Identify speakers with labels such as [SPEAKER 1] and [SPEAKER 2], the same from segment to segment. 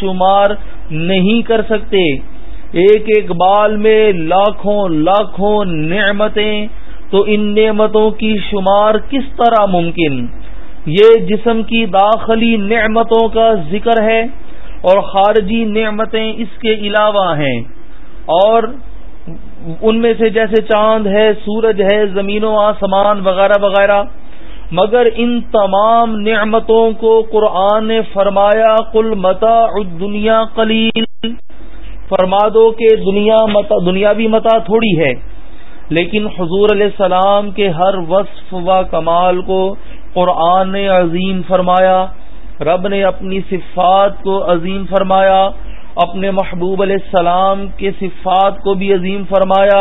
[SPEAKER 1] شمار نہیں کر سکتے۔ ایک ایک بال میں لاکھوں لاکھوں نعمتیں، تو ان نعمتوں کی شمار کس طرح ممکن؟ یہ جسم کی داخلی نعمتوں کا ذکر ہے اور خارجی نعمتیں اس کے علاوہ ہیں۔ اور ان میں سے جیسے چاند ہے، سورج ہے زمین و آسمان، وغیرہ وغیرہ۔ مگر ان تمام نعمتوں کو قرآن نے فرمایا کل متا دنیا قلیل فرما دو کہ دنیا متا دنیاوی متا تھوڑی ہے، لیکن حضور علیہ السلام کے ہر وصف و کمال کو قرآن نے عظیم فرمایا، رب نے اپنی صفات کو عظیم فرمایا، اپنے محبوب علیہ السلام کے صفات کو بھی عظیم فرمایا،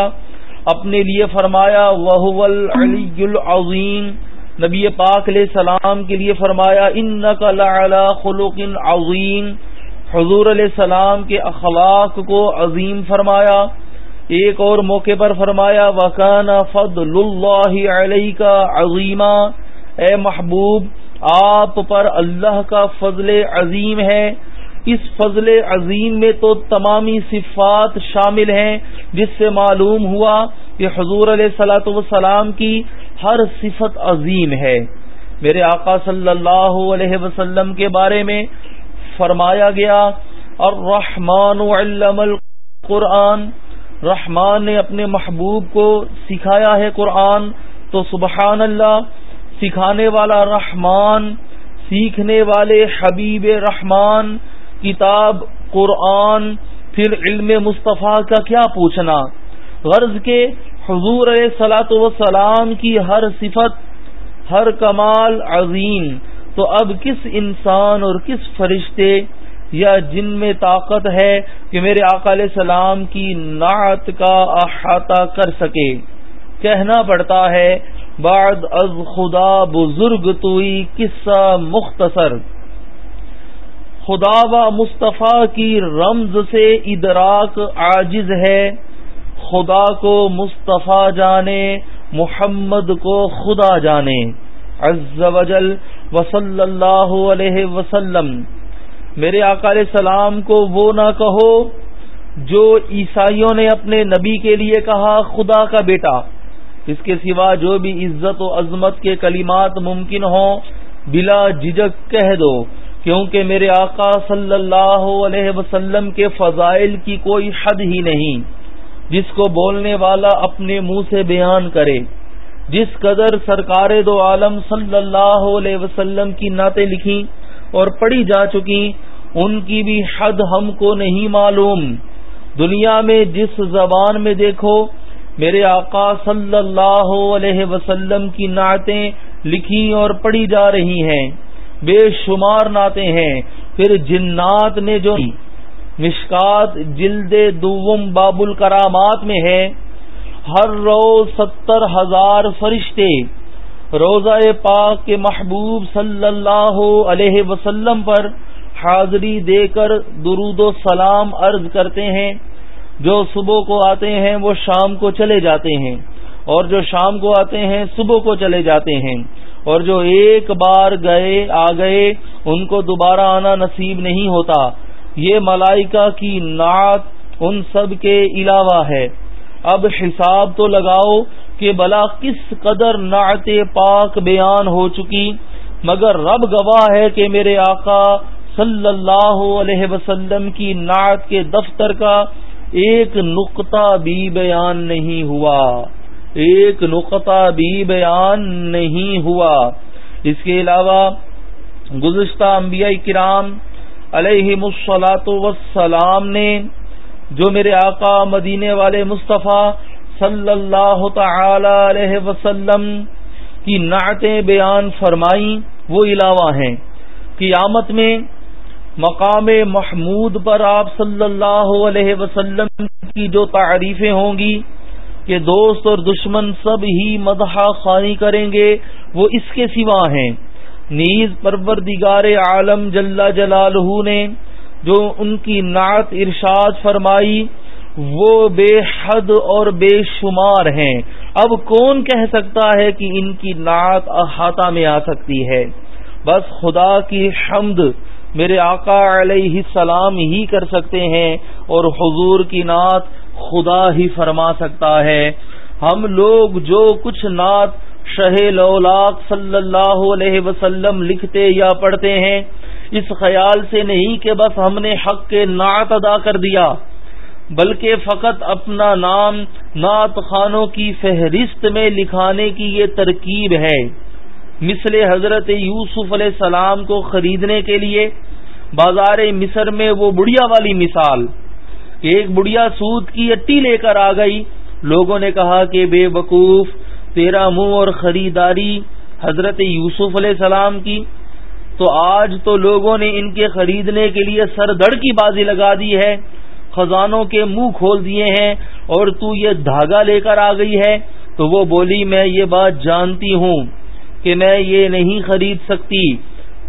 [SPEAKER 1] اپنے لیے فرمایا وہ العلی العظیم نبی پاک علیہ السلام کے لیے فرمایا ان خلوق عظیم. حضور علیہ السلام کے اخلاق کو عظیم فرمایا۔ ایک اور موقع پر فرمایا وکان فض اللہ علیہ کا عظیمہ اے محبوب، آپ پر اللہ کا فضل عظیم ہے۔ اس فضل عظیم میں تو تمامی صفات شامل ہیں، جس سے معلوم ہوا کہ حضور علیہ سلاۃ وسلام کی ہر صفت عظیم ہے۔ میرے آقا صلی اللہ علیہ وسلم کے بارے میں فرمایا گیا اور رحمان علم القرآن۔ رحمان نے اپنے محبوب کو سکھایا ہے قرآن۔ تو سبحان اللہ سکھانے والا رحمان، سیکھنے والے حبیب رحمان، کتاب، قرآن، پھر علم مصطفیٰ کا کیا پوچھنا؟ غرض کے حضور سلاۃ وسلام کی ہر صفت، ہر کمال عظیم۔ تو اب کس انسان اور کس فرشتے یا جن میں طاقت ہے کہ میرے آقا علیہ السلام کی نعت کا احاطہ کر سکے؟ کہنا پڑتا ہے، بعد از خدا بزرگ توئی قصہ مختصر۔ خدا و مصطفیٰ کی رمز سے ادراک عاجز ہے۔ خدا کو مصطفیٰ جانے، محمد کو خدا جانے۔ عز وجل وصلی اللہ علیہ وسلم۔ میرے آقا علیہ السلام کو وہ نہ کہو جو عیسائیوں نے اپنے نبی کے لیے کہا خدا کا بیٹا۔ اس کے سوا جو بھی عزت و عظمت کے کلمات ممکن ہوں، بلا جھجک کہہ دو۔ کیونکہ میرے آقا صلی اللہ علیہ وسلم کے فضائل کی کوئی حد ہی نہیں۔ جس کو بولنے والا اپنے منہ سے بیان کرے، جس قدر سرکار دو عالم صلی اللہ علیہ وسلم کی نعتیں لکھی اور پڑھی جا چکی، ان کی بھی حد ہم کو نہیں معلوم۔ دنیا میں جس زبان میں دیکھو، میرے آقا صلی اللہ علیہ وسلم کی نعتیں لکھی اور پڑھی جا رہی ہیں۔ بے شمار نعتیں ہیں۔ پھر جنات نے جو مشکات جلد دوم باب الکرامات میں ہے۔ ہر روز ستر ہزار فرشتے روزہ پاک کے محبوب صلی اللہ علیہ وسلم پر حاضری دے کر درود و سلام عرض کرتے ہیں۔ جو صبح کو آتے ہیں وہ شام کو چلے جاتے ہیں اور جو شام کو آتے ہیں صبح کو چلے جاتے ہیں۔ اور جو ایک بار گئے، آ گئے، ان کو دوبارہ آنا نصیب نہیں ہوتا۔ یہ ملائکہ کی نعت ان سب کے علاوہ ہے۔ اب حساب تو لگاؤ کہ بلا کس قدر نعت پاک بیان ہو چکی، مگر رب گواہ ہے کہ میرے آقا صلی اللہ علیہ وسلم کی نعت کے دفتر کا ایک نقطہ بھی بیان نہیں ہوا۔ ایک نقطہ بھی بیان نہیں ہوا۔ اس کے علاوہ گزشتہ انبیاء کرام علیہ مسلاط وسلام نے جو میرے آقا مدینے والے مصطفیٰ صلی اللہ تعالی علیہ وسلم کی نعتیں بیان فرمائی وہ علاوہ ہیں۔ قیامت میں مقام محمود پر آپ صلی اللہ علیہ وسلم کی جو تعریفیں ہوں گی کہ دوست اور دشمن سب ہی مدح خانی کریں گے، وہ اس کے سوا ہیں۔ نیز پروردگار عالم جل جلالہ نے جو ان کی نعت ارشاد فرمائی، وہ بے حد اور بے شمار ہیں۔ اب کون کہہ سکتا ہے کہ ان کی نعت احاطہ میں آ سکتی ہے؟ بس خدا کی حمد میرے آقا علیہ السلام ہی کر سکتے ہیں اور حضور کی نعت خدا ہی فرما سکتا ہے۔ ہم لوگ جو کچھ نعت شہ لولاق صلی اللہ علیہ وسلم لکھتے یا پڑھتے ہیں، اس خیال سے نہیں کہ بس ہم نے حق کے نعت ادا کر دیا، بلکہ فقط اپنا نام نعت خانوں کی فہرست میں لکھانے کی یہ ترکیب ہے۔ مثل حضرت یوسف علیہ السلام کو خریدنے کے لیے، بازار مصر میں وہ بڑھیا والی مثال، ایک بڑھیا سود کی اٹی لے کر آ گئی۔ لوگوں نے کہا کہ بے وقوف تیرا منہ اور خریداری حضرت یوسف علیہ السلام کی۔ تو آج تو لوگوں نے ان کے خریدنے کے لیے سر دڑ کی بازی لگا دی ہے، خزانوں کے منہ کھول دیے ہیں اور تو یہ دھاگا لے کر آ گئی ہے۔ تو وہ بولی، میں یہ بات جانتی ہوں کہ میں یہ نہیں خرید سکتی،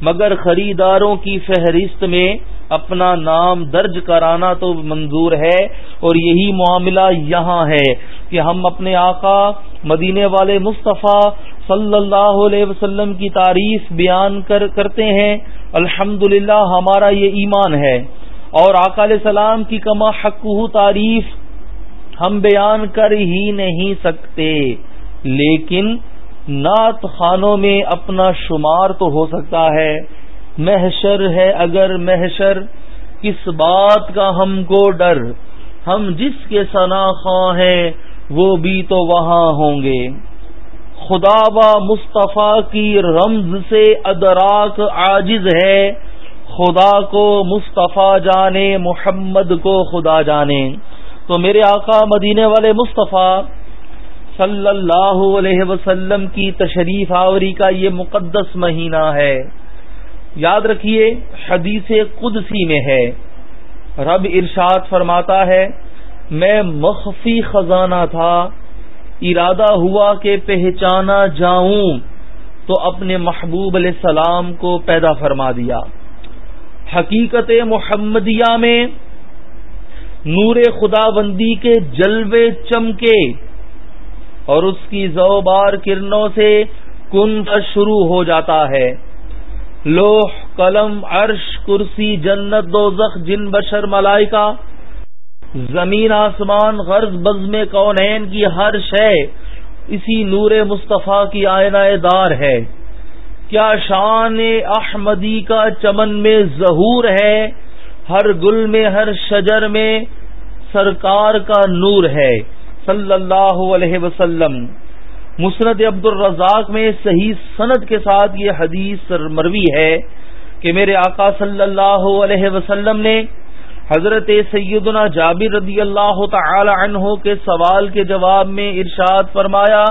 [SPEAKER 1] مگر خریداروں کی فہرست میں اپنا نام درج کرانا تو منظور ہے اور یہی معاملہ یہاں ہے کہ ہم اپنے آقا مدینے والے مصطفیٰ صلی اللہ علیہ وسلم کی تعریف بیان کر کرتے ہیں الحمد ہمارا یہ ایمان ہے۔ اور آقا علیہ السلام کی کما حق تعریف ہم بیان کر ہی نہیں سکتے، لیکن نعت خانوں میں اپنا شمار تو ہو سکتا ہے۔ محشر ہے اگر محشر، کس بات کا ہم کو ڈر؟ ہم جس کے خواہ ہیں، وہ بھی تو وہاں ہوں گے۔ خدا و مصطفیٰ کی رمز سے ادراک عاجز ہے۔ خدا کو مصطفیٰ جانے، محمد کو خدا جانے۔ تو میرے آقا مدینے والے مصطفیٰ صلی اللہ علیہ وسلم کی تشریف آوری کا یہ مقدس مہینہ ہے۔ یاد رکھیے، حدیث قدسی میں ہے۔ رب ارشاد فرماتا ہے، میں مخفی خزانہ تھا، ارادہ ہوا کہ پہچانا جاؤں، تو اپنے محبوب علیہ السلام کو پیدا فرما دیا۔ حقیقت محمدیہ میں، نور خدا بندی کے جلوے چمکے، اور اس کی زوبار کرنوں سے کن شروع ہو جاتا ہے۔ لوح، قلم، عرش، کرسی، جنت دو زخ جن، بشر، ملائکہ۔ زمین، آسمان، غرض بز میں کونین کی ہر شے اسی نور مصطفیٰ کی آئینہ دار ہے۔ کیا شان احمدی کا چمن میں ظہور ہے؟ ہر گل میں، ہر شجر میں سرکار کا نور ہے۔ صلی اللہ علیہ وسلم۔ مسرت عبد الرزاق میں صحیح سند کے ساتھ یہ حدیث مروی ہے کہ میرے آقا صلی اللہ علیہ وسلم نے حضرت سیدنا جابر رضی اللہ تعالی عنہ کے سوال کے جواب میں ارشاد فرمایا،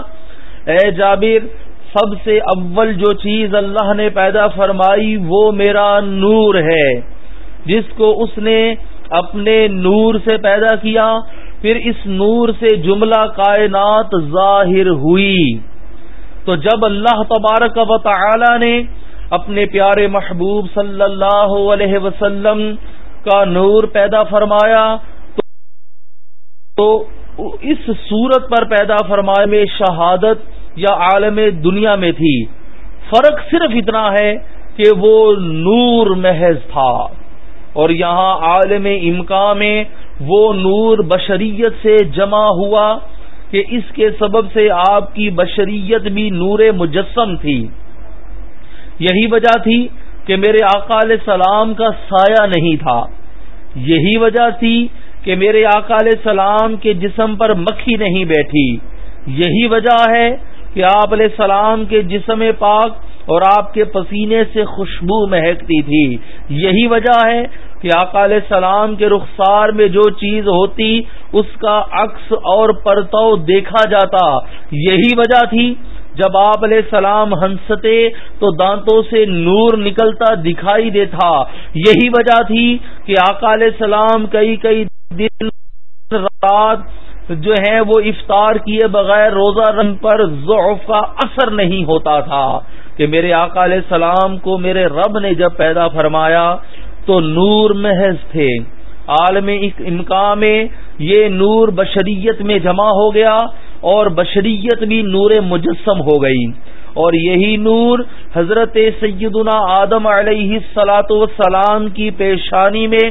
[SPEAKER 1] اے جابر، سب سے اول جو چیز اللہ نے پیدا فرمائی وہ میرا نور ہے۔ جس کو اس نے اپنے نور سے پیدا کیا پھر اس نور سے جملہ کائنات ظاہر ہوئی۔ تو جب اللہ تبارک و تعالی نے اپنے پیارے محبوب صلی اللہ علیہ وسلم کا نور پیدا فرمایا، تو اس صورت پر پیدا فرمائے میں شہادت یا عالم دنیا میں تھی۔ فرق صرف اتنا ہے کہ وہ نور محض تھا۔ اور یہاں عالم امکا میں وہ نور بشریت سے جمع ہوا کہ اس کے سبب سے آپ کی بشریت بھی نور مجسم تھی۔ یہی وجہ تھی کہ میرے آقا علیہ السلام کا سایہ نہیں تھا۔ یہی وجہ تھی کہ میرے آقا علیہ السلام کے جسم پر مکھی نہیں بیٹھی۔ یہی وجہ ہے کہ آپ علیہ السلام کے جسم پاک اور آپ کے پسینے سے خوشبو مہکتی تھی۔ یہی وجہ ہے کہ آقا علیہ السلام کے رخسار میں جو چیز ہوتی، اس کا عکس اور پرتو دیکھا جاتا۔ یہی وجہ تھی، جب آپ علیہ السلام ہنستے تو دانتوں سے نور نکلتا دکھائی دیتا۔ یہی وجہ تھی کہ آقا علیہ السلام کئی کئی دن رات جو ہے وہ افطار کیے بغیر روزہ رنگ پر ضعف کا اثر نہیں ہوتا تھا۔ کہ میرے آقا علیہ السلام کو میرے رب نے جب پیدا فرمایا تو نور محض تھے۔ عالم امکان میں یہ نور بشریت میں جمع ہو گیا اور بشریت بھی نور مجسم ہو گئی۔ اور یہی نور حضرت سیدنا آدم علیہ سلاۃ وسلام کی پیشانی میں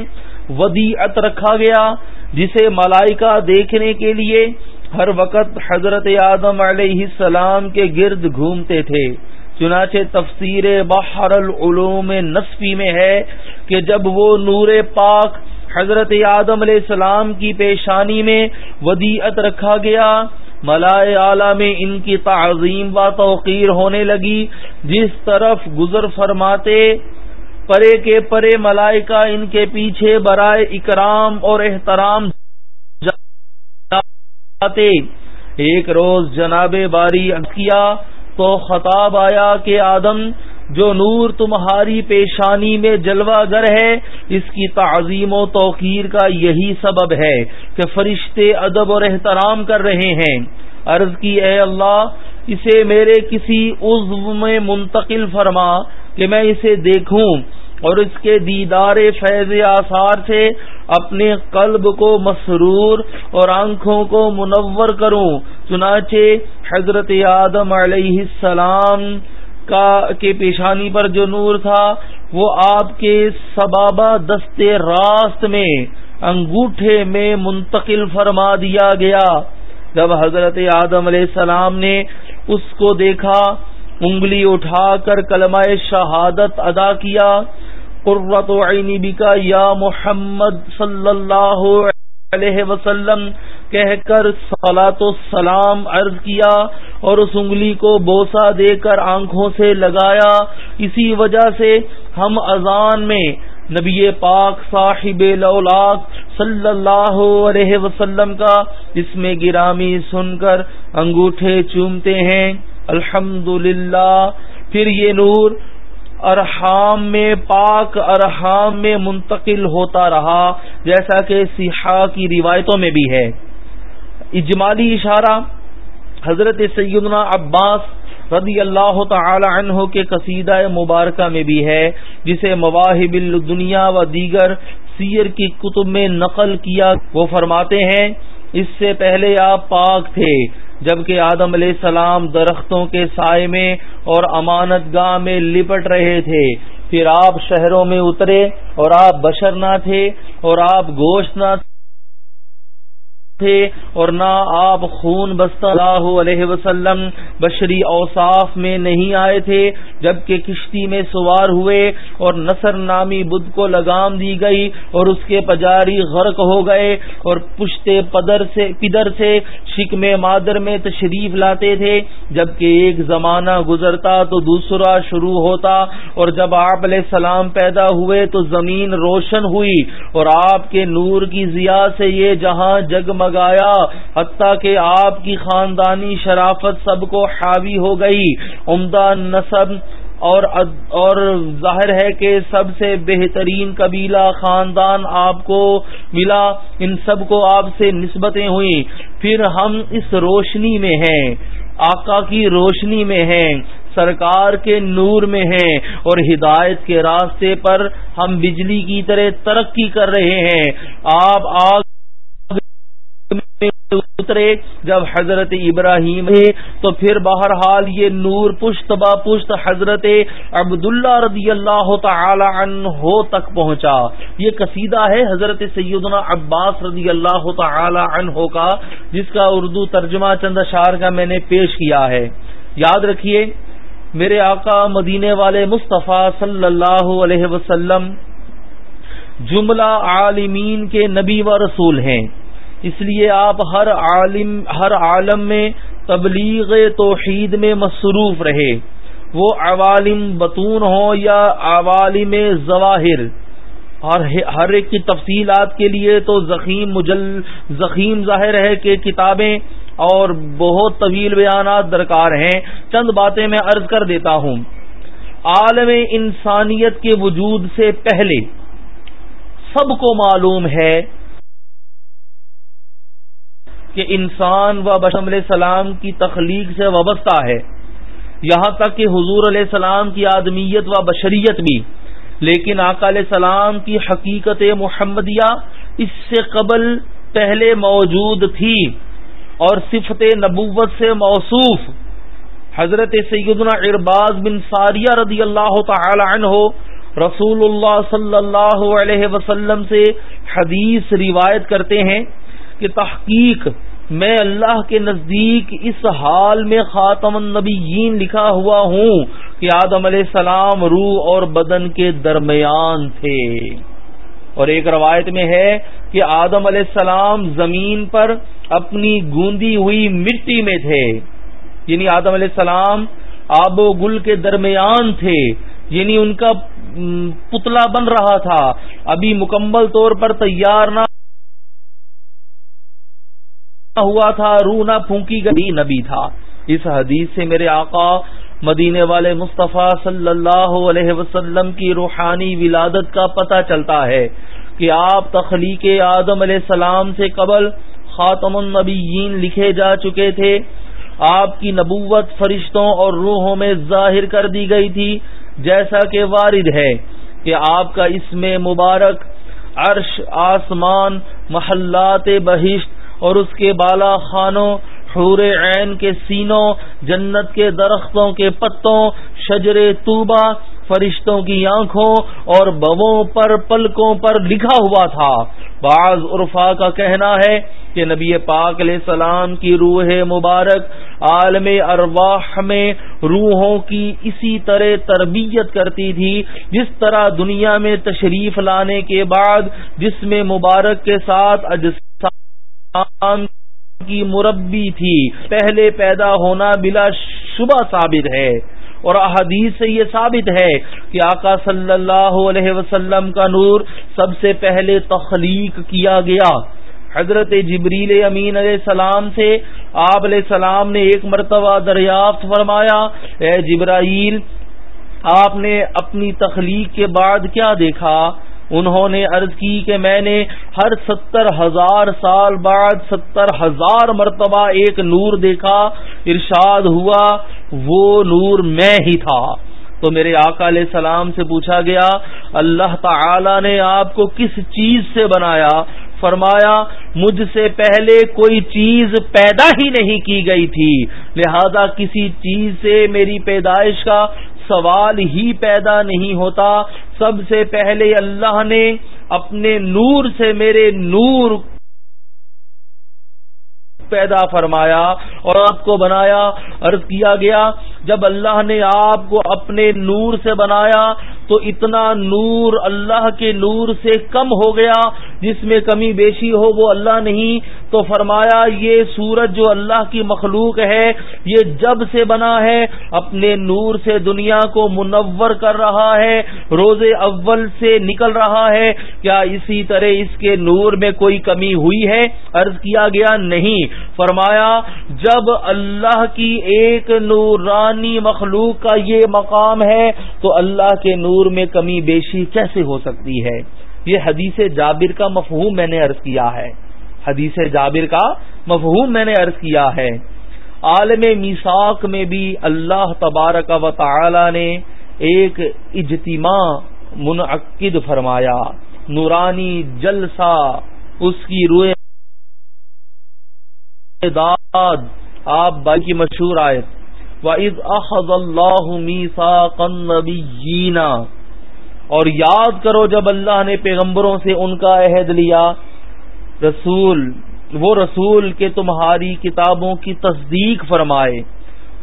[SPEAKER 1] ودیعت رکھا گیا، جسے ملائکہ دیکھنے کے لیے ہر وقت حضرت آدم علیہ السلام کے گرد گھومتے تھے۔ چنانچہ تفسیر بحر العلوم نصفی میں ہے کہ جب وہ نور پاک حضرت آدم علیہ السلام کی پیشانی میں ودیعت رکھا گیا، ملائے اعلی میں ان کی تعظیم و توقیر ہونے لگی، جس طرف گزر فرماتے، پرے کے پرے ملائکہ ان کے پیچھے برائے اکرام اور احترام جاتے۔ ایک روز جناب باری کیا تو خطاب آیا کہ آدم، جو نور تمہاری پیشانی میں جلوہ گر ہے، اس کی تعظیم و توقیر کا یہی سبب ہے کہ فرشتے ادب اور احترام کر رہے ہیں۔ عرض کی، اے اللہ، اسے میرے کسی عزو میں منتقل فرما کہ میں اسے دیکھوں۔ اور اس کے دیدار فیض آثار سے اپنے قلب کو مسرور اور آنکھوں کو منور کروں، چنانچہ حضرت آدم علیہ السلام کا کے پیشانی پر جو نور تھا، وہ آپ کے سبابہ دست راست میں انگوٹھے میں منتقل فرما دیا گیا۔ جب حضرت آدم علیہ السلام نے اس کو دیکھا، انگلی اٹھا کر کلمہ شہادت ادا کیا قرۃ عینی بکا یا محمد صلی اللہ علیہ وسلم، کہہ کر سلاۃ السلام عرض کیا اور اس انگلی کو بوسا دے کر آنکھوں سے لگایا۔ اسی وجہ سے ہم اذان میں نبی پاک صاحب لولاک صلی اللہ علیہ وسلم کا اس میں گرامی سن کر انگوٹھے چومتے ہیں۔ الحمد پھر یہ نور ارحام میں پاک ارحام میں منتقل ہوتا رہا، جیسا کہ سیاح کی روایتوں میں بھی ہے۔ اجمالی اشارہ حضرت سیدنا عباس رضی اللہ تعالی عنہ کے قصیدہ مبارکہ میں بھی ہے، جسے مواہب الدنیا و دیگر سیر کی کتب میں نقل کیا۔ وہ فرماتے ہیں اس سے پہلے آپ پاک تھے، جبکہ آدم علیہ السلام درختوں کے سائے میں اور امانت گاہ میں لپٹ رہے تھے۔ پھر آپ شہروں میں اترے اور آپ بشر نہ تھے اور آپ گوشت نہ تھے تھے اور نہ آپ خون بستہ اللہ علیہ وسلم بشری اوصاف میں نہیں آئے تھے، جبکہ کشتی میں سوار ہوئے اور نصر نامی بدھ کو لگام دی گئی اور اس کے پجاری غرق ہو گئے اور پشتے پدر سے پدر سے شکم مادر میں تشریف لاتے تھے۔ جبکہ ایک زمانہ گزرتا تو دوسرا شروع ہوتا اور جب آپ علیہ السلام پیدا ہوئے تو زمین روشن ہوئی اور آپ کے نور کی ضیا سے یہ جہاں جگم گایا حتیٰ کہ آپ کی خاندانی شرافت سب کو حاوی ہو گئی۔ عمدہ نصب اور اور ظاہر ہے کہ سب سے بہترین قبیلہ خاندان آپ کو ملا۔ ان سب کو آپ سے نسبتیں ہوئیں۔ پھر ہم اس روشنی میں ہیں۔ آقا کی روشنی میں ہیں۔ سرکار کے نور میں ہیں۔ اور ہدایت کے راستے پر ہم بجلی کی طرح ترقی کر رہے ہیں۔ آپ آگ اترے جب حضرت ابراہیم ہے تو پھر بہرحال یہ نور پشت با پشت حضرت عبداللہ رضی اللہ تعالی عنہ تک پہنچا۔ یہ قصیدہ ہے حضرت سیدنا عباس رضی اللہ تعالی عنہ کا، جس کا اردو ترجمہ چند اشار کا میں نے پیش کیا ہے۔ یاد رکھیے، میرے آقا مدینے والے مصطفیٰ صلی اللہ علیہ وسلم جملہ عالمین کے نبی و رسول ہیں۔ اس لیے آپ ہر عالم ہر عالم میں تبلیغ توحید میں مصروف رہے۔ وہ عوالم بتون ہوں یا عوالم ظواہر اور ہر ایک کی تفصیلات کے لیے تو زخیم مجل، زخیم ظاہر ہے کہ کتابیں اور بہت طویل بیانات درکار ہیں۔ چند باتیں میں عرض کر دیتا ہوں۔ عالم انسانیت کے وجود سے پہلے سب کو معلوم ہے کہ انسان و بشم علیہ السلام کی تخلیق سے وابستہ ہے۔ یہاں تک کہ حضور علیہ السلام کی آدمیت و بشریت بھی۔ لیکن آقا علیہ السلام کی حقیقت محمدیہ اس سے قبل پہلے موجود تھی اور صفت نبوت سے موصوف۔ حضرت سیدنا ارباز بن ساریہ رضی اللہ تعالی عنہ رسول اللہ صلی اللہ علیہ وسلم سے حدیث روایت کرتے ہیں کہ تحقیق میں اللہ کے نزدیک اس حال میں خاتم النبیین لکھا ہوا ہوں کہ آدم علیہ السلام روح اور بدن کے درمیان تھے۔ اور ایک روایت میں ہے کہ آدم علیہ السلام زمین پر اپنی گوندی ہوئی مٹی میں تھے۔ یعنی آدم علیہ السلام آب و گل کے درمیان تھے۔ یعنی ان کا پتلا بن رہا تھا۔ ابھی مکمل طور پر تیار نہ ہوا تھا روح نہ پھونکی گئی۔ نبی تھا۔ اس حدیث سے میرے آقا مدینے والے مصطفیٰ صلی اللہ علیہ وسلم کی روحانی ولادت کا پتہ چلتا ہے کہ آپ تخلیق آدم علیہ السلام سے قبل خاتم النبیین لکھے جا چکے تھے۔ آپ کی نبوت فرشتوں اور روحوں میں ظاہر کر دی گئی تھی، جیسا کہ وارد ہے کہ آپ کا اس میں مبارک عرش، آسمان، محلات بہشت اور اس کے بالا خانوں، حور عین کے سینوں، جنت کے درختوں کے پتوں شجر توبہ فرشتوں کی آنکھوں اور بووں پر، پلکوں پر لکھا ہوا تھا۔ بعض عرفا کا کہنا ہے کہ نبی پاک علیہ السلام کی روح مبارک عالم ارواح میں روحوں کی اسی طرح تربیت کرتی تھی، جس طرح دنیا میں تشریف لانے کے بعد جس میں مبارک کے ساتھ اجسام کی مربی تھی۔ پہلے پیدا ہونا بلا شبہ ثابت ہے اور احادیث سے یہ ثابت ہے کہ آقا صلی اللہ علیہ وسلم کا نور سب سے پہلے تخلیق کیا گیا۔ حضرت جبریل امین علیہ السلام سے آپ علیہ السلام نے ایک مرتبہ دریافت فرمایا، اے جبرائیل، آپ نے اپنی تخلیق کے بعد کیا دیکھا؟ انہوں نے عرض کی کہ میں نے ہر ستر ہزار سال بعد ستر ہزار مرتبہ ایک نور دیکھا، ارشاد ہوا، وہ نور میں ہی تھا۔ تو میرے آقا علیہ السلام سے پوچھا گیا، اللہ تعالی نے آپ کو کس چیز سے بنایا؟ فرمایا، مجھ سے پہلے کوئی چیز پیدا ہی نہیں کی گئی تھی، لہذا کسی چیز سے میری پیدائش کا سوال ہی پیدا نہیں ہوتا۔ سب سے پہلے اللہ نے اپنے نور سے میرے نور پیدا فرمایا اور آپ کو بنایا، عرض کیا گیا جب اللہ نے آپ کو اپنے نور سے بنایا تو اتنا نور اللہ کے نور سے کم ہو گیا، جس میں کمی بیشی ہو وہ اللہ نہیں۔ تو فرمایا، یہ سورج جو اللہ کی مخلوق ہے، یہ جب سے بنا ہے، اپنے نور سے دنیا کو منور کر رہا ہے، روز اول سے نکل رہا ہے۔ کیا اسی طرح اس کے نور میں کوئی کمی ہوئی ہے؟ عرض کیا گیا، نہیں۔ فرمایا، جب اللہ کی ایک نوران نورانی مخلوق کا یہ مقام ہے تو اللہ کے نور میں کمی بیشی کیسے ہو سکتی ہے؟ یہ حدیث جابر کا مفہوم میں نے عرض کیا ہے۔ حدیث جابر کا مفہوم میں نے عرض کیا ہے۔ عالم میساک میں بھی اللہ تبارک و تعالی نے ایک اجتماع منعقد فرمایا۔ نورانی جلسہ، اس کی روئے داد، آپ بائی کی مشہور آئے وَإِذْ أَخَذَ اللَّهُ مِيثَاقَ النَّبِيِّينَ۔ اور یاد کرو جب اللہ نے پیغمبروں سے ان کا عہد لیا، رسول، وہ رسول کے تمہاری کتابوں کی تصدیق فرمائے،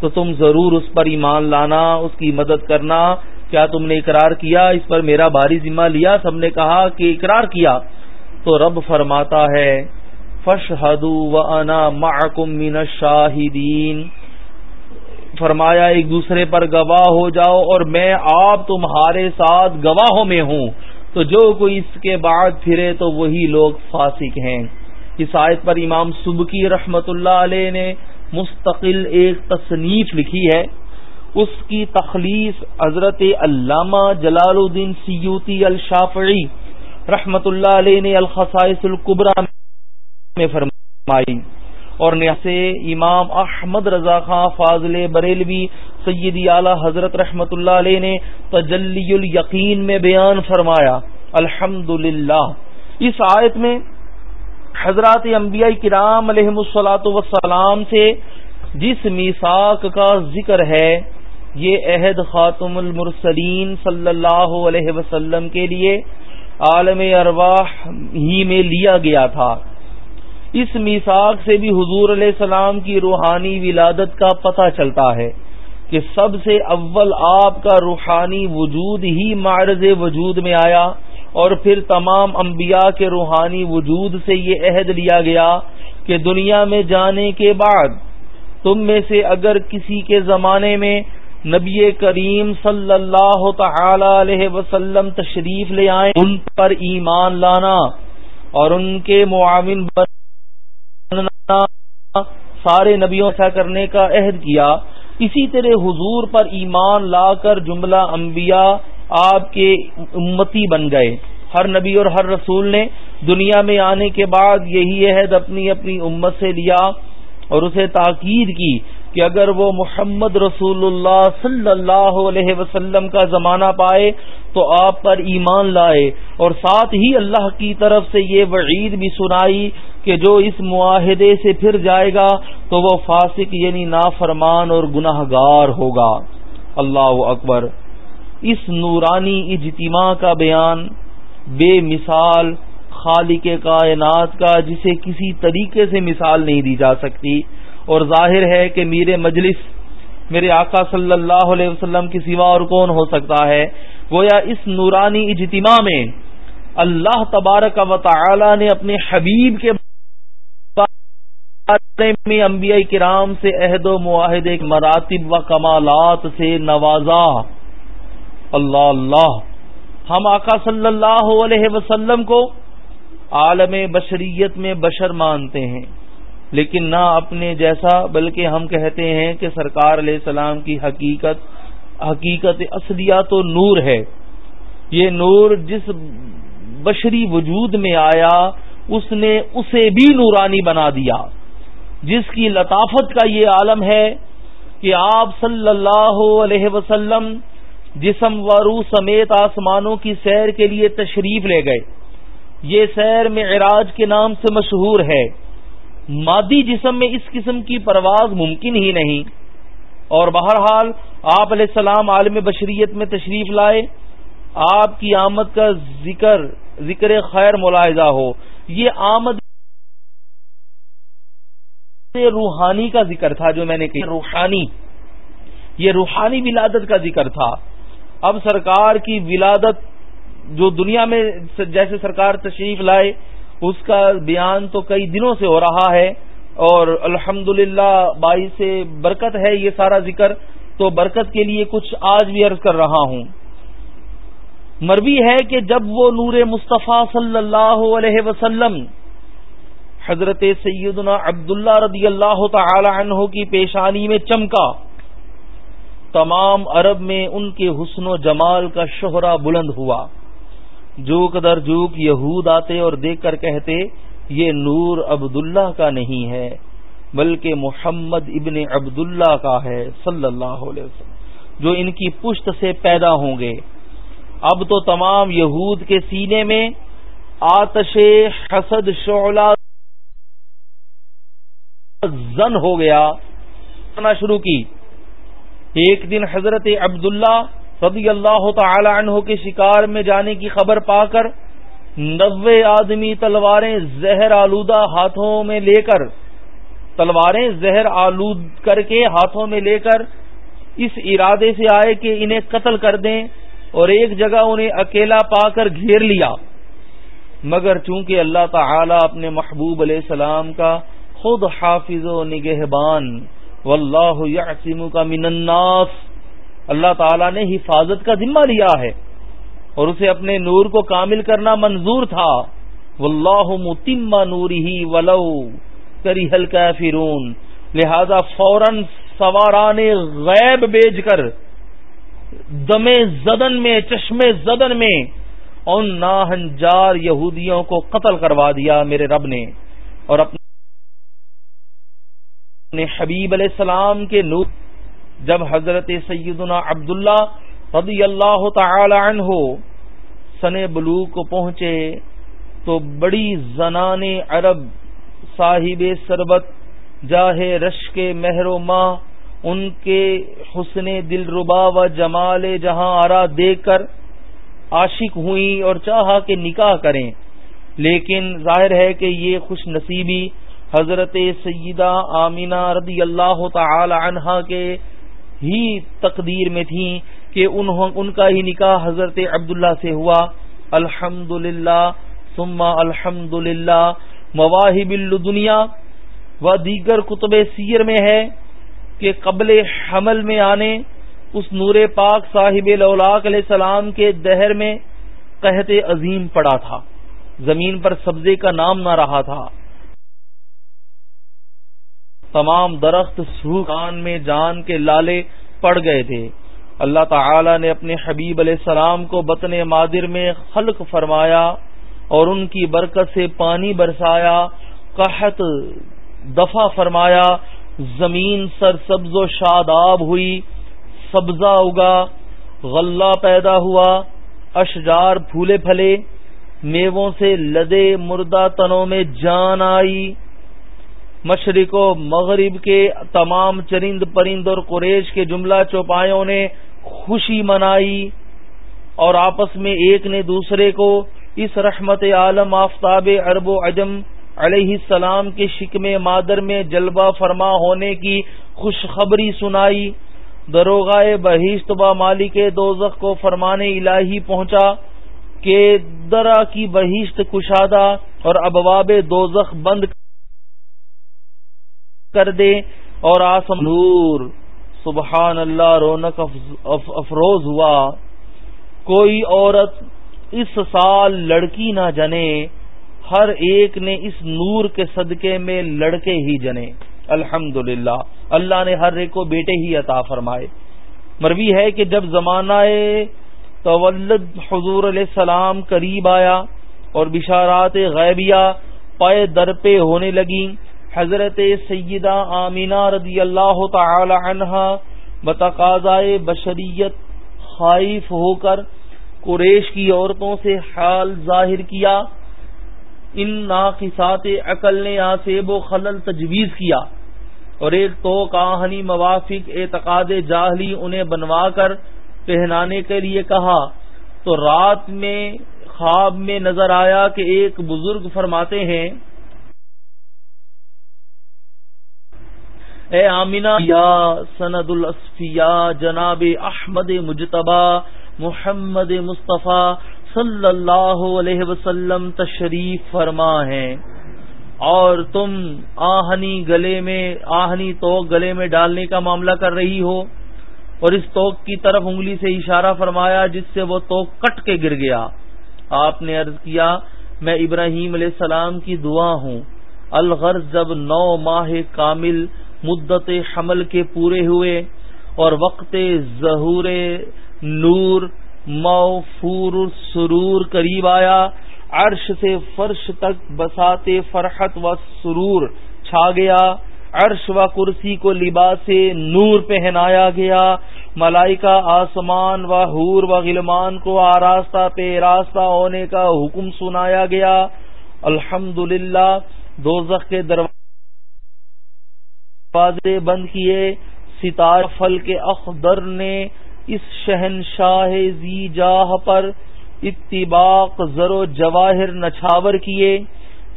[SPEAKER 1] تو تم ضرور اس پر ایمان لانا، اس کی مدد کرنا۔ کیا تم نے اقرار کیا؟ اس پر میرا بھاری ذمہ لیا۔ سب نے کہا کہ اقرار کیا۔ تو رب فرماتا ہے انا معکم من الشاہدین فرمایا، ایک دوسرے پر گواہ ہو جاؤ اور میں آپ تمہارے ساتھ گواہوں میں ہوں۔ تو جو کوئی اس کے بعد پھرے تو وہی لوگ فاسق ہیں۔ اس آیت پر امام سبکی رحمت اللہ علیہ نے مستقل ایک تصنیف لکھی ہے۔ اس کی تخلیص حضرت علامہ جلال الدین سیوتی الشافعی رحمت اللہ علیہ نے الخصائص القبرہ میں فرمائی۔ اور سے امام احمد رضا خان فاضل بریلوی سیدی اعلی حضرت رحمت اللہ علیہ نے تجلی الیقین میں بیان فرمایا۔ الحمد اس آیت میں حضرات انبیاء کرام علیہ السلاۃ وسلام سے جس میساک کا ذکر ہے، یہ عہد خاتم المرسلین صلی اللہ علیہ وسلم کے لیے عالم ارواح ہی میں لیا گیا تھا۔ اس میساک سے بھی حضور علیہ السلام کی روحانی ولادت کا پتہ چلتا ہے کہ سب سے اول آپ کا روحانی وجود ہی معرض وجود میں آیا اور پھر تمام انبیاء کے روحانی وجود سے یہ عہد لیا گیا کہ دنیا میں جانے کے بعد تم میں سے اگر کسی کے زمانے میں نبی کریم صلی اللہ تعالی علیہ وسلم تشریف لے آئے ان پر ایمان لانا اور ان کے معاون بننا سارے نبیوں سے کرنے کا عہد کیا۔ اسی طرح حضور پر ایمان لا کر جملہ انبیاء آپ کے امتی بن گئے۔ ہر نبی اور ہر رسول نے دنیا میں آنے کے بعد یہی عہد اپنی اپنی امت سے لیا اور اسے تاکید کی کہ اگر وہ محمد رسول اللہ صلی اللہ علیہ وسلم کا زمانہ پائے تو آپ پر ایمان لائے اور ساتھ ہی اللہ کی طرف سے یہ وعید بھی سنائی کہ جو اس معاہدے سے پھر جائے گا تو وہ فاسق یعنی نافرمان اور گناہ گار ہوگا۔ اللہ اکبر۔ اس نورانی اجتماع کا بیان بے مثال خالق کائنات کا جسے کسی طریقے سے مثال نہیں دی جا سکتی۔ اور ظاہر ہے کہ میرے مجلس میرے آقا صلی اللہ علیہ وسلم کی سوا اور کون ہو سکتا ہے۔ گویا اس نورانی اجتماع میں اللہ تبارک و تعالی نے اپنے حبیب کے میں انبیاء کرام سے عہد و معاہدے مراتب و کمالات سے نوازا۔ اللہ اللہ۔ ہم آقا صلی اللہ علیہ وسلم کو عالم بشریت میں بشر مانتے ہیں، لیکن نہ اپنے جیسا، بلکہ ہم کہتے ہیں کہ سرکار علیہ السلام کی حقیقت حقیقت اصلیہ تو نور ہے۔ یہ نور جس بشری وجود میں آیا، اس نے اسے بھی نورانی بنا دیا۔ جس کی لطافت کا یہ عالم ہے کہ آپ صلی اللہ علیہ وسلم جسم و روح سمیت آسمانوں کی سیر کے لیے تشریف لے گئے۔ یہ سیر میں عراج کے نام سے مشہور ہے۔ مادی جسم میں اس قسم کی پرواز ممکن ہی نہیں۔ اور بہرحال آپ علیہ السلام عالم بشریت میں تشریف لائے، آپ کی آمد کا ذکر ذکر خیر ملاحظہ ہو۔ یہ آمد روحانی کا ذکر تھا جو میں نے کہا، روحانی۔ یہ روحانی ولادت کا ذکر تھا۔ اب سرکار کی ولادت جو دنیا میں جیسے سرکار تشریف لائے، اس کا بیان تو کئی دنوں سے ہو رہا ہے اور الحمد للہ بائی سے برکت ہے یہ سارا ذکر۔ تو برکت کے لیے کچھ آج بھی عرض کر رہا ہوں۔ مروی ہے کہ جب وہ نور مصطفیٰ صلی اللہ علیہ وسلم حضرت سیدنا عبداللہ رضی اللہ تعالی عنہ کی پیشانی میں چمکا۔ تمام عرب میں ان کے حسن و جمال کا شہرہ بلند ہوا۔ جوک در جوک یہود آتے اور دیکھ کر کہتے، یہ نور عبداللہ کا نہیں ہے، بلکہ محمد ابن عبداللہ کا ہے، صلی اللہ علیہ وسلم۔ جو ان کی پشت سے پیدا ہوں گے۔ اب تو تمام یہود کے سینے میں آتش حسد شعلہ زن ہو گیا شروع کی۔ ایک دن حضرت عبداللہ رضی اللہ تعالی عنہ کے شکار میں جانے کی خبر پا کر نوے آدمی تلواریں زہر آلودہ ہاتھوں میں لے کر، تلواریں زہر آلود کر کے ہاتھوں میں لے کر اس ارادے سے آئے کہ انہیں قتل کر دیں اور ایک جگہ انہیں اکیلا پا کر گھیر لیا۔ مگر چونکہ اللہ تعالی اپنے محبوب علیہ السلام کا خود حافظ و نگہبان، واللہ یعصم کا من الناس۔ اللہ تعالی نے حفاظت کا ذمہ لیا ہے اور اسے اپنے نور کو کامل کرنا منظور تھا۔ واللہ متم نوری ولو کری ہلکا فرون لہذا فوراً سواران غیب بیچ کر، دم زدن میں چشمے زدن میں ان ناہنجار یہودیوں کو قتل کروا دیا میرے رب نے اور اپنے حبیب علیہ السلام کے نور جب حضرت سیدنا عبداللہ رضی اللہ تعالی عنہ سن بلو کو پہنچے تو بڑی زنان عرب صاحب سربت جاہے رش کے مہر و ماہ ان کے حسن دل ربا و جمال جہاں آرا دیکھ کر عاشق ہوئیں اور چاہا کہ نکاح کریں، لیکن ظاہر ہے کہ یہ خوش نصیبی حضرت سیدہ آمینہ رضی اللہ تعالی عنہا کے ہی تقدیر میں تھی کہ ان کا ہی نکاح حضرت عبداللہ سے ہوا۔ الحمد للہ ثم الحمد للہ مواہب دنیا و دیگر کتب سیر میں ہے کہ قبل حمل میں آنے اس نور پاک صاحب علیہ السلام کے دہر میں قحط عظیم پڑا تھا۔ زمین پر سبزے کا نام نہ رہا تھا۔ تمام درخت سوکان میں جان کے لالے پڑ گئے تھے۔ اللہ تعالی نے اپنے حبیب علیہ السلام کو بطن مادر میں خلق فرمایا اور ان کی برکت سے پانی برسایا، قحط دفع فرمایا، زمین سر سبز و شاداب ہوئی، سبزہ اگا، غلہ پیدا ہوا، اشجار پھولے پھلے، میووں سے لدے مردہ تنوں میں جان آئی۔ مشرق و مغرب کے تمام چرند پرند اور قریش کے جملہ چوپایوں نے خوشی منائی اور آپس میں ایک نے دوسرے کو اس رحمت عالم آفتاب ارب و عجم علیہ السلام کے شکم مادر میں جلبہ فرما ہونے کی خوشخبری سنائی۔ دروغائے بہشت و مالک دوزخ کو فرمانے الہی پہنچا کہ درا کی بہشت کشادہ اور ابواب دوزخ بند کر دے اور آسم نور، سبحان اللہ، رونق افروز ہوا۔ کوئی عورت اس سال لڑکی نہ جنے، ہر ایک نے اس نور کے صدقے میں لڑکے ہی جنے۔ الحمد اللہ نے ہر ایک کو بیٹے ہی عطا فرمائے۔ مروی ہے کہ جب زمانہ تولد حضور علیہ السلام قریب آیا اور بشارات غیبیہ پائے در پہ ہونے لگی حضرت سیدہ آمینہ رضی اللہ تعالی عنہ بتقاضائے بشریت خائف ہو کر قریش کی عورتوں سے حال ظاہر کیا۔ ان ناقصات عقل نے آسیب و خلل تجویز کیا۔ اور ایک تو کاہنی موافق اعتقاد جاہلی انہیں بنوا کر پہنانے کے لیے کہا۔ تو رات میں خواب میں نظر آیا کہ ایک بزرگ فرماتے ہیں اے آمینہ، یا سند الاسفیا جناب احمد مجتبہ محمد مصطفیٰ صلی اللہ علیہ وسلم تشریف فرما ہے اور تم آہنی گلے میں، آہنی تو گلے میں ڈالنے کا معاملہ کر رہی ہو۔ اور اس توک کی طرف انگلی سے اشارہ فرمایا جس سے وہ توک کٹ کے گر گیا۔ آپ نے عرض کیا، میں ابراہیم علیہ السلام کی دعا ہوں۔ الغرض جب نو ماہ کامل مدت حمل کے پورے ہوئے اور وقت ظہور نور مو فور سرور قریب آیا، عرش سے فرش تک بساتے فرحت و سرور چھا گیا، عرش و کرسی کو لباس نور پہنایا گیا، ملائکہ آسمان و حور و غلمان کو آراستہ پہ راستہ ہونے کا حکم سنایا گیا۔ الحمد للہ دوزخ کے دروازے بند کیے ستار فل کے اخدر نے اس شہنشاہ زی جاہ پر اتباق زر و جواہر نچھاور کیے۔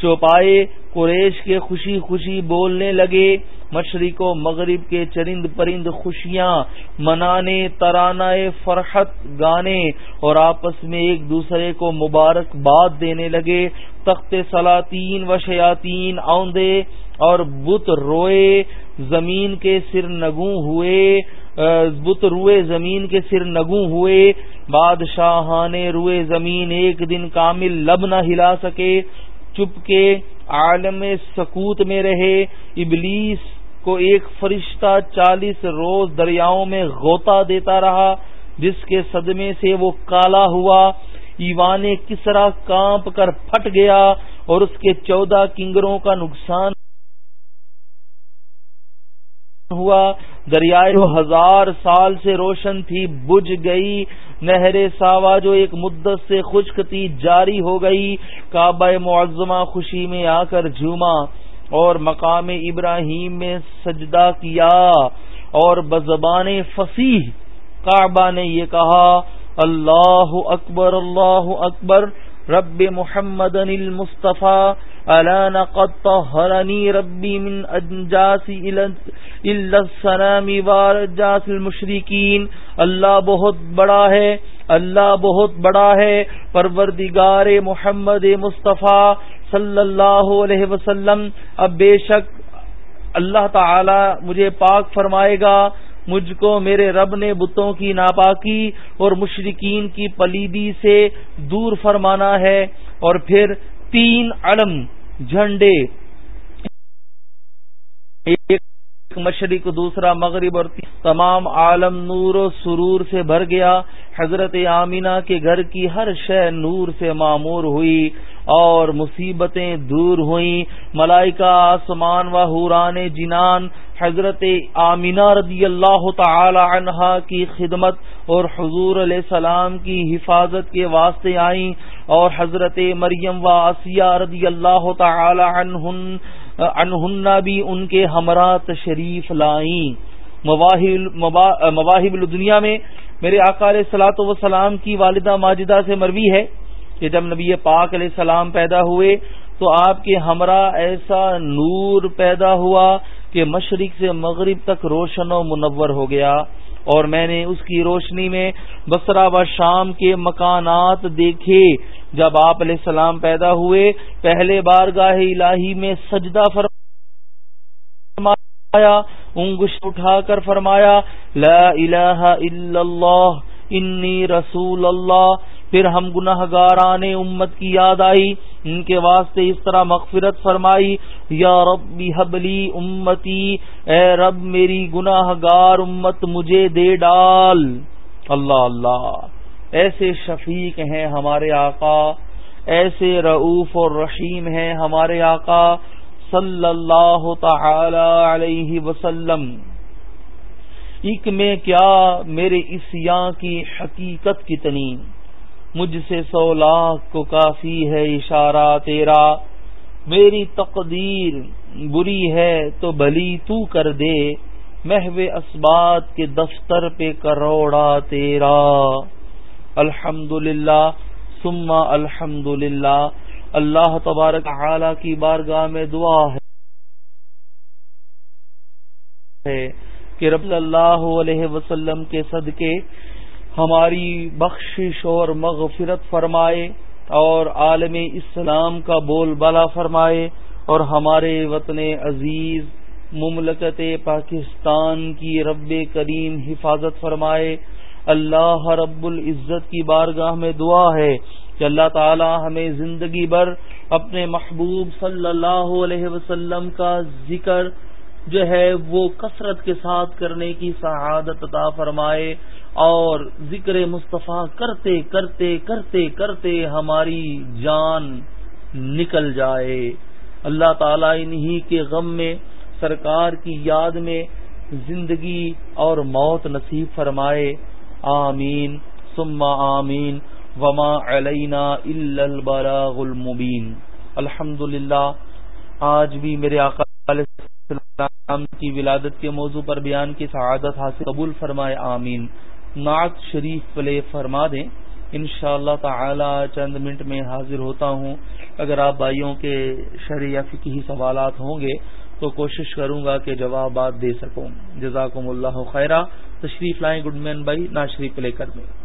[SPEAKER 1] چوپائے قریش کے خوشی خوشی بولنے لگے، مشرق و مغرب کے چرند پرند خوشیاں منانے، ترانہ فرحت گانے اور آپس میں ایک دوسرے کو مبارک باد دینے لگے۔ تخت سلاطین و شیاتین آندے اور بت روئے زمین کے سر نگوں ہوئے بت روئے زمین کے سر نگو ہوئے بادشاہ روئے زمین ایک دن کامل لب نہ ہلا سکے، چپ کے عالم سکوت میں رہے۔ ابلیس کو ایک فرشتہ چالیس روز دریاؤں میں غوطہ دیتا رہا، جس کے صدمے سے وہ کالا ہوا۔ ایوان کسرا کانپ کر پھٹ گیا اور اس کے چودہ کنگروں کا نقصان ہوا، دریائے جو ہزار سال سے روشن تھی بج گئی، نہر ساوا جو ایک مدت سے خشک تھی، جاری ہو گئی، کعبہ معظمہ خوشی میں آ کر جھوما اور مقام ابراہیم میں سجدہ کیا اور بزبان فصیح کعبہ نے یہ کہا، اللہ اکبر اللہ اکبر رب محمد المصطفیٰ الانا قد طهرني ربي من انجاس الا السلام وارجاس المشركين اللہ بہت بڑا ہے، اللہ بہت بڑا ہے، پروردگار محمد مصطفیٰ صلی اللہ علیہ وسلم۔ اب بے شک اللہ تعالی مجھے پاک فرمائے گا۔ مجھ کو میرے رب نے بتوں کی ناپاکی اور مشرقین کی پلیدی سے دور فرمانا ہے اور پھر تین علم جھنڈے ایک مشرق، دوسرا مغرب اور تمام عالم نور و سرور سے بھر گیا۔ حضرت آمینہ کے گھر کی ہر شے نور سے معمور ہوئی اور مصیبتیں دور ہوئیں۔ ملائکہ، آسمان و حوران جنان، حضرت آمینہ رضی اللہ تعالی عنہا کی خدمت اور حضور علیہ السلام کی حفاظت کے واسطے آئیں۔ اور حضرت مریم و آسیہ رضی اللہ تعالی عنہن انہن بھی ان کے ہمراہ تشریف لائیں۔ مواہب الدنیا میں میرے آقا علیہ وسلام کی والدہ ماجدہ سے مروی ہے کہ جب نبی پاک علیہ السلام پیدا ہوئے تو آپ کے ہمراہ ایسا نور پیدا ہوا کہ مشرق سے مغرب تک روشن و منور ہو گیا۔ اور میں نے اس کی روشنی میں بسرا و شام کے مکانات دیکھے۔ جب آپ علیہ السلام پیدا ہوئے، پہلے بار گاہ الہی میں سجدہ فرمایا انگش اٹھا کر فرمایا، لا الہ الا اللہ، انی رسول اللہ پھر ہم گناہ گاران امت کی یاد آئی، ان کے واسطے اس طرح مغفرت فرمائی، یا رب حبلی امتی، اے رب میری گناہ گار امت مجھے دے ڈال۔ اللہ اللہ، ایسے شفیق ہیں ہمارے آقا، ایسے رعوف اور رحیم ہیں ہمارے آقا، صلی اللہ تعالی علیہ وسلم۔ ایک میں کیا میرے اسیاں کی حقیقت کتنی؟ مجھ سے سو لاکھ کو کافی ہے اشارہ تیرا۔ میری تقدیر بری ہے تو بلی تو کر دے۔ محو اسبات کے دفتر پہ کروڑا تیرا۔ الحمد للہ سما الحمد للہ اللہ تبارک اعلی کی بارگاہ میں دعا ہے کہ رب اللہ علیہ وسلم کے صدقے ہماری بخشش اور مغفرت فرمائے اور عالم اسلام کا بول بالا فرمائے اور ہمارے وطن عزیز مملکت پاکستان کی رب کریم حفاظت فرمائے۔ اللہ رب العزت کی بارگاہ میں دعا ہے کہ اللہ تعالی ہمیں زندگی بھر اپنے محبوب صلی اللہ علیہ وسلم کا ذکر جو ہے وہ کثرت کے ساتھ کرنے کی سعادت عطا فرمائے اور ذکر مصطفیٰ کرتے کرتے کرتے کرتے ہماری جان نکل جائے۔ اللہ تعالیٰ انہی کے غم میں، سرکار کی یاد میں زندگی اور موت نصیب فرمائے۔ آمین، ثم آمین، وما علینا الا البلاغ المبین۔ الحمد آج بھی میرے آقا السلام کی ولادت کے موضوع پر بیان کی سعادت حاصل قبول فرمائے، آمین۔ نعت شریف پلے فرما دیں۔ ان شاء اللہ تعالی چند منٹ میں حاضر ہوتا ہوں۔ اگر آپ بھائیوں کے شرع فکی سوالات ہوں گے، تو کوشش کروں گا کہ جوابات دے سکوں۔ جزاکم اللہ خیرہ۔ تشریف لائیں گڈ مین بھائی نا شریف لے کر میں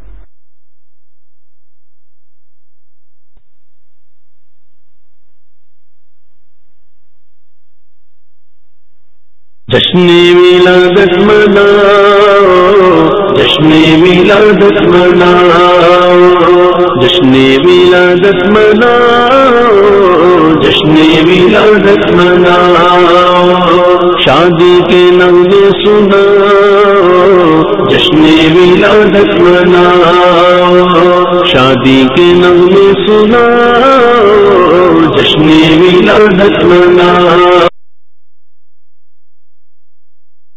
[SPEAKER 2] جشن ولادت منا، جشن ولادت منا، جشن ولادت منا، جشن ولادت منا۔ شادی کے نغمے سنا، جشن ولادت منا۔ شادی کے نغمے سنا، جشن ولادت منا۔